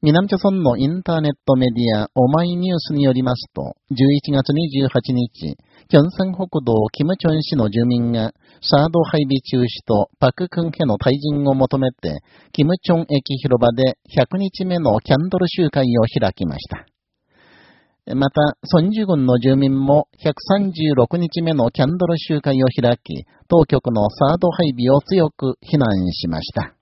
南朝村のインターネットメディア、オマイニュースによりますと、11月28日、キョンサン北道キムチョン市の住民が、サード配備中止とパククンヘの退陣を求めて、キムチョン駅広場で100日目のキャンドル集会を開きました。また、ソンジュ軍の住民も136日目のキャンドル集会を開き、当局のサード配備を強く非難しました。